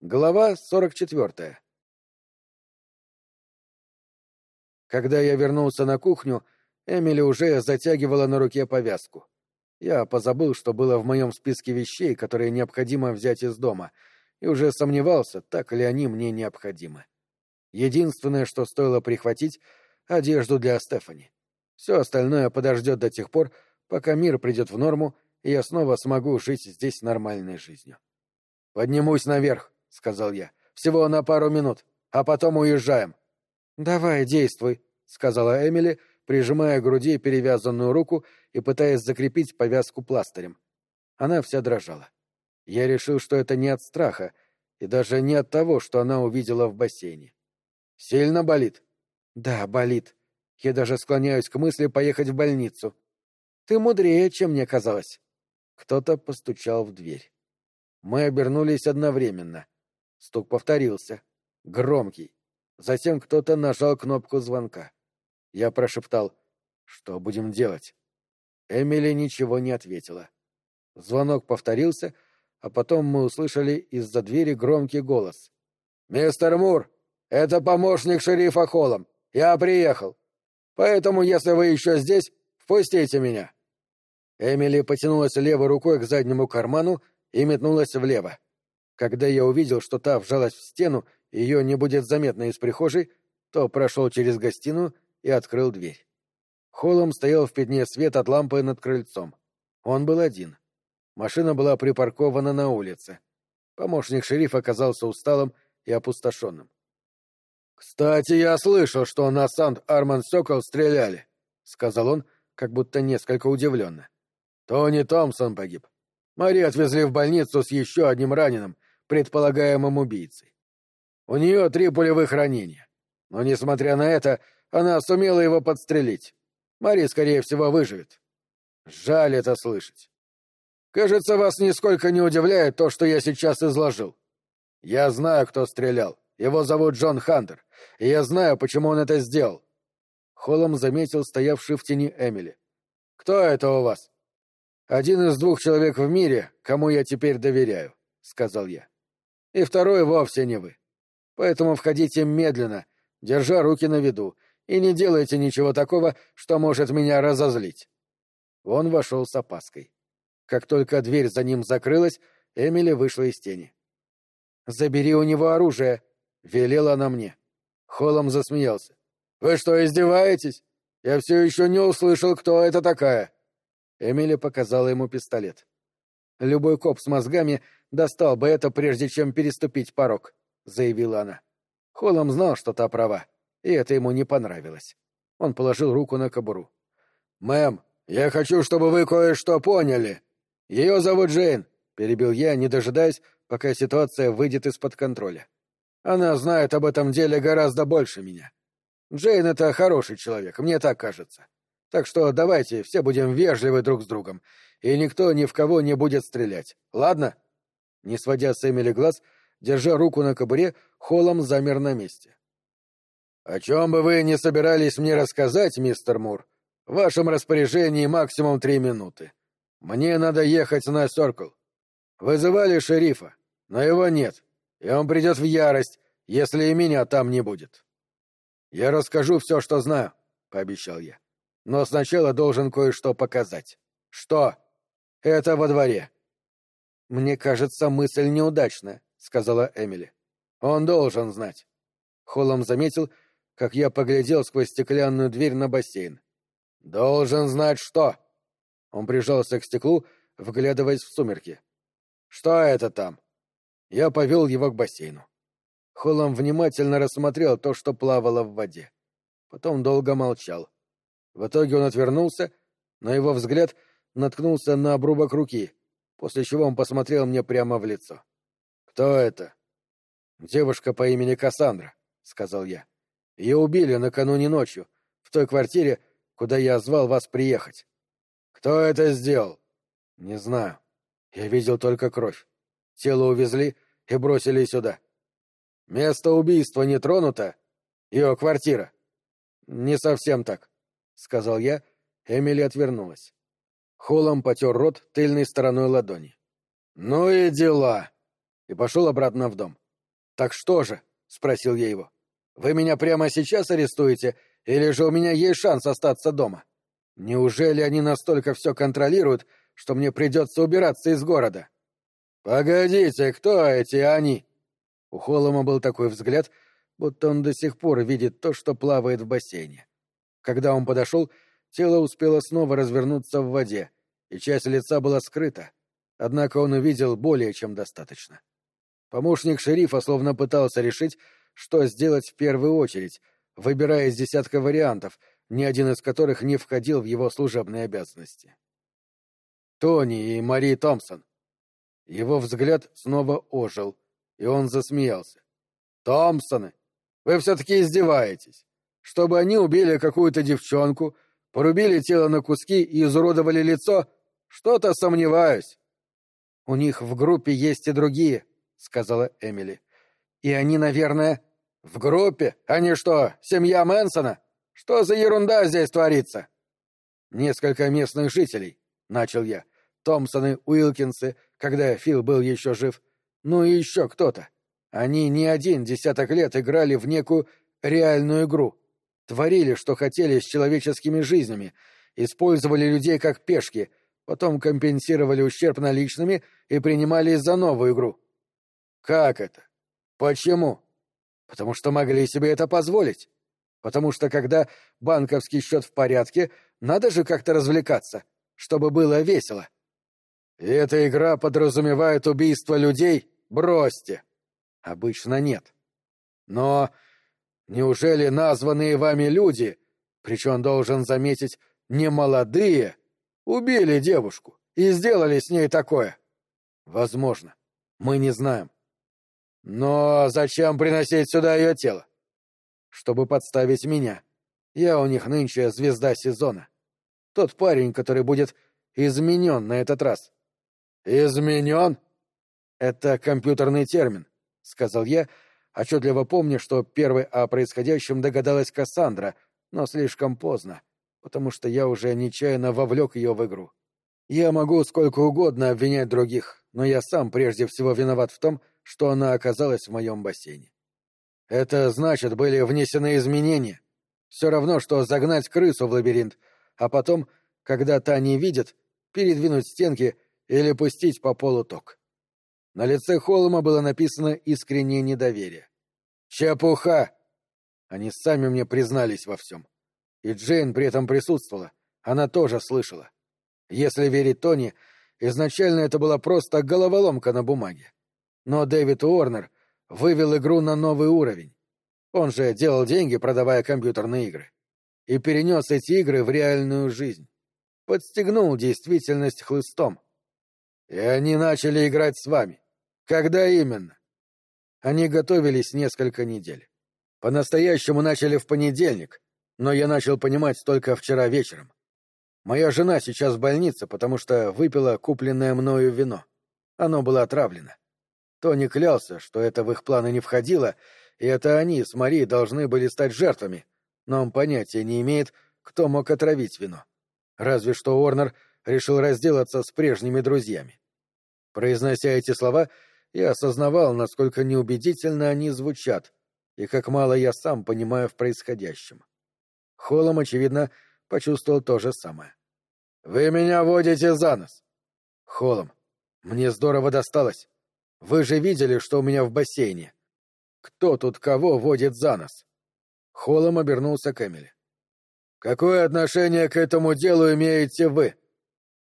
Глава 44. Когда я вернулся на кухню, Эмили уже затягивала на руке повязку. Я позабыл, что было в моем списке вещей, которые необходимо взять из дома, и уже сомневался, так ли они мне необходимы. Единственное, что стоило прихватить — одежду для Стефани. Все остальное подождет до тех пор, пока мир придет в норму, и я снова смогу жить здесь нормальной жизнью. Поднимусь наверх, — сказал я. — Всего на пару минут, а потом уезжаем. — Давай, действуй, — сказала Эмили, прижимая к груди перевязанную руку и пытаясь закрепить повязку пластырем. Она вся дрожала. Я решил, что это не от страха, и даже не от того, что она увидела в бассейне. «Сильно болит?» «Да, болит. Я даже склоняюсь к мысли поехать в больницу. Ты мудрее, чем мне казалось». Кто-то постучал в дверь. Мы обернулись одновременно — Стук повторился. Громкий. Затем кто-то нажал кнопку звонка. Я прошептал «Что будем делать?» Эмили ничего не ответила. Звонок повторился, а потом мы услышали из-за двери громкий голос. «Мистер Мур, это помощник шерифа Холлом. Я приехал. Поэтому, если вы еще здесь, впустите меня». Эмили потянулась левой рукой к заднему карману и метнулась влево. Когда я увидел, что та вжалась в стену, и ее не будет заметно из прихожей, то прошел через гостиную и открыл дверь. Холлом стоял в пятне свет от лампы над крыльцом. Он был один. Машина была припаркована на улице. Помощник шерифа оказался усталым и опустошенным. «Кстати, я слышал, что на Сант-Арман-Сокол стреляли», — сказал он, как будто несколько удивленно. «Тони Томпсон погиб. Мари отвезли в больницу с еще одним раненым, предполагаемым убийцей. У нее три пулевых ранения. Но, несмотря на это, она сумела его подстрелить. Мари, скорее всего, выживет. Жаль это слышать. Кажется, вас нисколько не удивляет то, что я сейчас изложил. Я знаю, кто стрелял. Его зовут Джон Хантер, и я знаю, почему он это сделал. Холлом заметил стоявший в тени Эмили. «Кто это у вас?» «Один из двух человек в мире, кому я теперь доверяю», — сказал я и второй вовсе не вы. Поэтому входите медленно, держа руки на виду, и не делайте ничего такого, что может меня разозлить. Он вошел с опаской. Как только дверь за ним закрылась, Эмили вышла из тени. «Забери у него оружие», — велела она мне. Холлом засмеялся. «Вы что, издеваетесь? Я все еще не услышал, кто это такая». Эмили показала ему пистолет. Любой коп с мозгами достал бы это, прежде чем переступить порог», — заявила она. Холлом знал, что та права, и это ему не понравилось. Он положил руку на кобуру. «Мэм, я хочу, чтобы вы кое-что поняли. Ее зовут Джейн», — перебил я, не дожидаясь, пока ситуация выйдет из-под контроля. «Она знает об этом деле гораздо больше меня. Джейн — это хороший человек, мне так кажется. Так что давайте все будем вежливы друг с другом, и никто ни в кого не будет стрелять. Ладно?» Не сводя с Эмили глаз, держа руку на кобуре, Холлом замер на месте. «О чем бы вы ни собирались мне рассказать, мистер Мур, в вашем распоряжении максимум три минуты. Мне надо ехать на Сёркл. Вызывали шерифа, но его нет, и он придет в ярость, если и меня там не будет. Я расскажу все, что знаю, — пообещал я. Но сначала должен кое-что показать. Что? Это во дворе. «Мне кажется, мысль неудачная», — сказала Эмили. «Он должен знать». Холлом заметил, как я поглядел сквозь стеклянную дверь на бассейн. «Должен знать что?» Он прижался к стеклу, вглядываясь в сумерки. «Что это там?» Я повел его к бассейну. Холлом внимательно рассмотрел то, что плавало в воде. Потом долго молчал. В итоге он отвернулся, но его взгляд наткнулся на обрубок руки, после чего он посмотрел мне прямо в лицо. «Кто это?» «Девушка по имени Кассандра», — сказал я. «Ее убили накануне ночью, в той квартире, куда я звал вас приехать». «Кто это сделал?» «Не знаю. Я видел только кровь. Тело увезли и бросили сюда». «Место убийства не тронуто? Ее квартира?» «Не совсем так», — сказал я. Эмили отвернулась. Холлом потер рот тыльной стороной ладони. «Ну и дела!» И пошел обратно в дом. «Так что же?» — спросил я его. «Вы меня прямо сейчас арестуете, или же у меня есть шанс остаться дома? Неужели они настолько все контролируют, что мне придется убираться из города?» «Погодите, кто эти они?» У Холома был такой взгляд, будто он до сих пор видит то, что плавает в бассейне. Когда он подошел, тело успело снова развернуться в воде, и часть лица была скрыта, однако он увидел более чем достаточно. Помощник шерифа словно пытался решить, что сделать в первую очередь, выбирая из десятка вариантов, ни один из которых не входил в его служебные обязанности. Тони и Мари Томпсон. Его взгляд снова ожил, и он засмеялся. «Томпсоны, вы все-таки издеваетесь. Чтобы они убили какую-то девчонку, порубили тело на куски и изуродовали лицо, что-то сомневаюсь». «У них в группе есть и другие», — сказала Эмили. «И они, наверное...» «В группе? Они что, семья Мэнсона? Что за ерунда здесь творится?» «Несколько местных жителей», — начал я. «Томпсоны, Уилкинсы, когда Фил был еще жив. Ну и еще кто-то. Они не один десяток лет играли в некую реальную игру. Творили, что хотели с человеческими жизнями, использовали людей как пешки, потом компенсировали ущерб наличными и принимались за новую игру. Как это? Почему? Потому что могли себе это позволить. Потому что когда банковский счет в порядке, надо же как-то развлекаться, чтобы было весело. И эта игра подразумевает убийство людей? Бросьте. Обычно нет. Но неужели названные вами люди, причем должен заметить, не молодые, убили девушку и сделали с ней такое? Возможно. Мы не знаем. Но зачем приносить сюда ее тело? Чтобы подставить меня. Я у них нынче звезда сезона. Тот парень, который будет изменен на этот раз. Изменен? Это компьютерный термин, сказал я, отчетливо помня, что первой о происходящем догадалась Кассандра, но слишком поздно, потому что я уже нечаянно вовлек ее в игру. Я могу сколько угодно обвинять других, но я сам прежде всего виноват в том, что она оказалась в моем бассейне. Это значит, были внесены изменения. Все равно, что загнать крысу в лабиринт, а потом, когда та не видит, передвинуть стенки или пустить по полу ток. На лице Холома было написано искреннее недоверие. «Чепуха!» Они сами мне признались во всем. И Джейн при этом присутствовала. Она тоже слышала. Если верить Тони, изначально это была просто головоломка на бумаге. Но Дэвид Уорнер вывел игру на новый уровень. Он же делал деньги, продавая компьютерные игры. И перенес эти игры в реальную жизнь. Подстегнул действительность хлыстом. И они начали играть с вами. Когда именно? Они готовились несколько недель. По-настоящему начали в понедельник, но я начал понимать только вчера вечером. Моя жена сейчас в больнице, потому что выпила купленное мною вино. Оно было отравлено. Тони клялся, что это в их планы не входило, и это они с Марией должны были стать жертвами, но он понятия не имеет, кто мог отравить вино. Разве что Уорнер решил разделаться с прежними друзьями. Произнося эти слова, я осознавал, насколько неубедительно они звучат, и как мало я сам понимаю в происходящем. Холлом, очевидно, почувствовал то же самое. «Вы меня водите за нос!» «Холлом, мне здорово досталось. Вы же видели, что у меня в бассейне. Кто тут кого водит за нос? Холлом обернулся к Эмили. Какое отношение к этому делу имеете вы?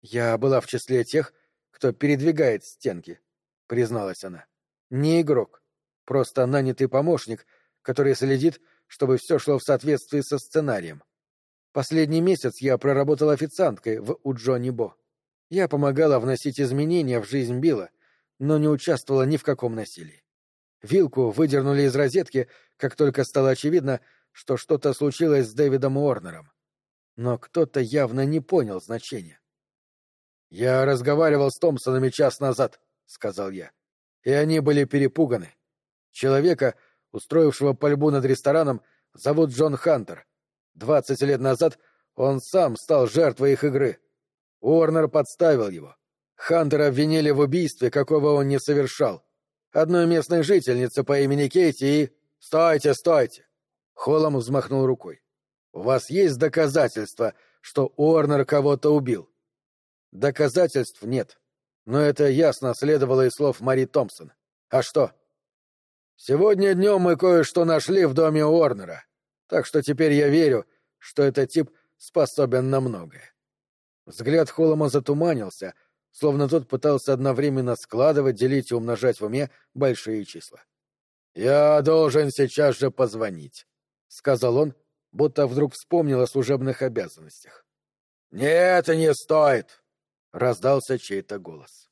Я была в числе тех, кто передвигает стенки, призналась она. Не игрок, просто нанятый помощник, который следит, чтобы все шло в соответствии со сценарием. Последний месяц я проработала официанткой в у Бо. Я помогала вносить изменения в жизнь Билла, но не участвовала ни в каком насилии. Вилку выдернули из розетки, как только стало очевидно, что что-то случилось с Дэвидом Уорнером. Но кто-то явно не понял значения. «Я разговаривал с Томпсонами час назад», — сказал я, — «и они были перепуганы. Человека, устроившего пальбу над рестораном, зовут Джон Хантер. Двадцать лет назад он сам стал жертвой их игры. Уорнер подставил его. Хантера обвинили в убийстве, какого он не совершал. одной местной жительницы по имени Кейти и... Стойте, стойте! Холлом взмахнул рукой. У вас есть доказательства, что Уорнер кого-то убил? Доказательств нет. Но это ясно следовало из слов Мари Томпсон. А что? Сегодня днем мы кое-что нашли в доме Уорнера. Так что теперь я верю, что этот тип способен на многое. Взгляд Холома затуманился, словно тот пытался одновременно складывать, делить и умножать в уме большие числа. «Я должен сейчас же позвонить», — сказал он, будто вдруг вспомнил о служебных обязанностях. «Нет, не стоит!» — раздался чей-то голос.